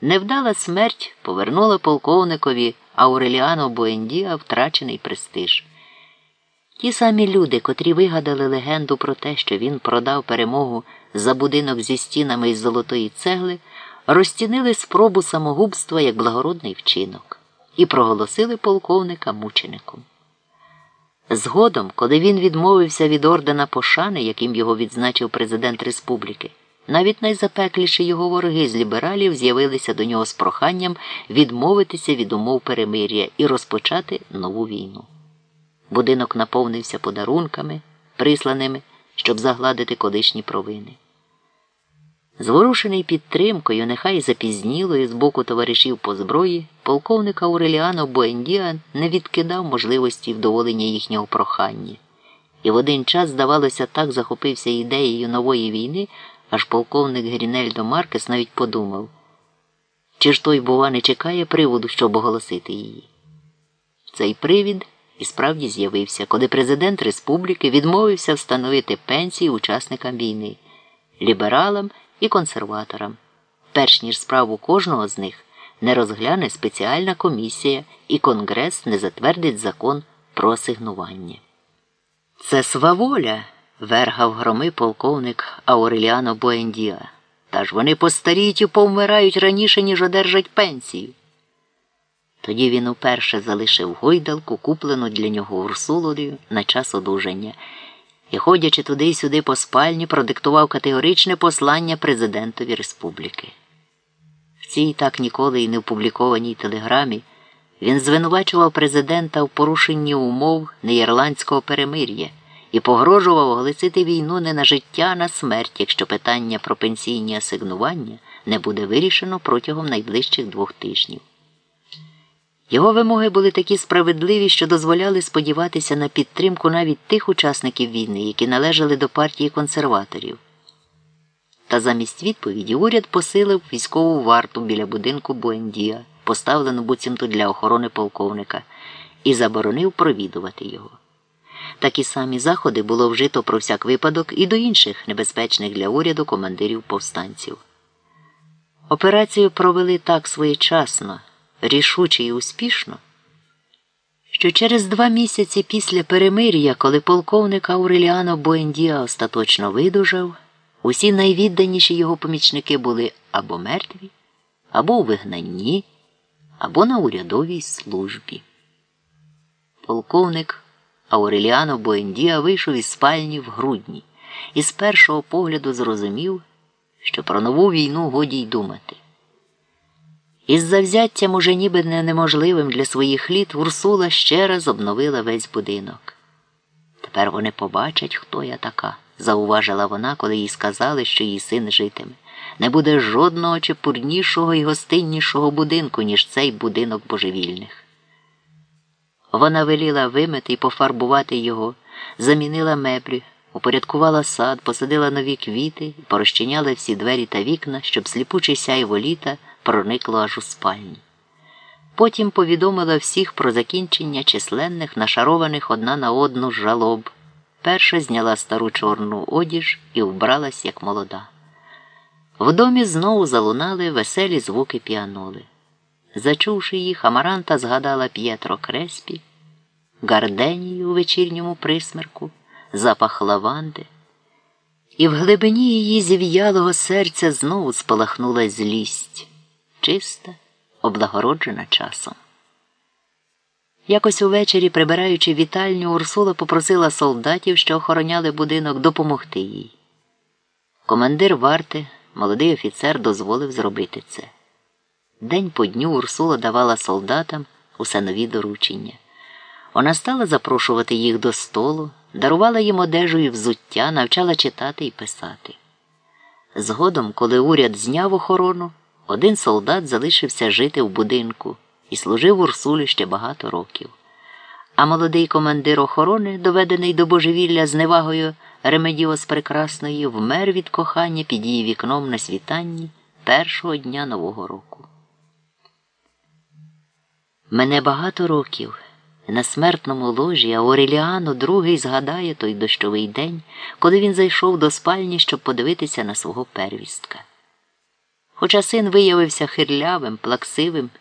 Невдала смерть повернула полковникові Ауреліано Буендіа втрачений престиж. Ті самі люди, котрі вигадали легенду про те, що він продав перемогу за будинок зі стінами із золотої цегли, розцінили спробу самогубства як благородний вчинок і проголосили полковника мучеником. Згодом, коли він відмовився від ордена пошани, яким його відзначив президент республіки, навіть найзапекліші його вороги з лібералів з'явилися до нього з проханням відмовитися від умов перемир'я і розпочати нову війну. Будинок наповнився подарунками, присланими, щоб загладити колишні провини. Зворушений підтримкою, нехай запізнілою з боку товаришів по зброї, полковник Ауреліано Буендіа не відкидав можливості вдоволення їхнього прохання, і в один час, здавалося, так захопився ідеєю нової війни, аж полковник Грінельдо Маркес навіть подумав, чи ж той, бува, не чекає приводу, щоб оголосити її. Цей привід і справді з'явився, коли президент республіки відмовився встановити пенсії учасникам війни, лібералам і консерваторам, перш ніж справу кожного з них не розгляне спеціальна комісія і Конгрес не затвердить закон про асигнування. Це сваволя, вергав громи полковник Ауреліано Буендіа. Та ж вони постаріють і повмирають раніше, ніж одержать пенсію. Тоді він уперше залишив гойдалку, куплену для нього Урсулою на час одужання, і, ходячи туди й сюди по спальні, продиктував категоричне послання президентові республіки. В цій так ніколи й не опублікованій телеграмі він звинувачував президента в порушенні умов неірландського перемир'я і погрожував оголосити війну не на життя, а на смерть, якщо питання про пенсійні асигнування не буде вирішено протягом найближчих двох тижнів. Його вимоги були такі справедливі, що дозволяли сподіватися на підтримку навіть тих учасників війни, які належали до партії консерваторів. Та замість відповіді уряд посилив військову варту біля будинку Буендія, поставлену буцімто для охорони полковника, і заборонив провідувати його. Такі самі заходи було вжито про всяк випадок і до інших небезпечних для уряду командирів повстанців. Операцію провели так своєчасно рішуче і успішно, що через два місяці після перемир'я, коли полковник Ауреліано Буендіа остаточно видужав, усі найвідданіші його помічники були або мертві, або у вигнанні, або на урядовій службі. Полковник Ауреліано Буендіа вийшов із спальні в грудні і з першого погляду зрозумів, що про нову війну годі й думати. Із завзяттям уже ніби не неможливим для своїх літ Урсула ще раз обновила весь будинок. Тепер вони побачать, хто я така, зауважила вона, коли їй сказали, що її син житиме. Не буде жодного чепурнішого і гостиннішого будинку, ніж цей будинок божевільних. Вона веліла вимити і пофарбувати його, замінила меблі, упорядкувала сад, посадила нові квіти і порозчиняла всі двері та вікна, щоб сліпучий сяйво літа проникло аж у спальні. Потім повідомила всіх про закінчення численних, нашарованих одна на одну жалоб. Перша зняла стару чорну одіж і вбралась, як молода. В домі знову залунали веселі звуки піаноли. Зачувши їх, Амаранта згадала П'єтро Креспі, гарденію у вечірньому присмерку, запах лаванди, і в глибині її зів'ялого серця знову спалахнула злість чиста, облагороджена часом. Якось увечері, прибираючи вітальню, Урсула попросила солдатів, що охороняли будинок, допомогти їй. Командир варти, молодий офіцер, дозволив зробити це. День по дню Урсула давала солдатам усе нові доручення. Вона стала запрошувати їх до столу, дарувала їм одежу і взуття, навчала читати і писати. Згодом, коли уряд зняв охорону, один солдат залишився жити в будинку і служив Урсулі ще багато років. А молодий командир охорони, доведений до божевілля з невагою Ремедіос Прекрасної, вмер від кохання під її вікном на світанні першого дня Нового року. Мене багато років. На смертному ложі Ауреліано другий згадає той дощовий день, коли він зайшов до спальні, щоб подивитися на свого первістка. Хоча син виявився хирлявим, плаксивим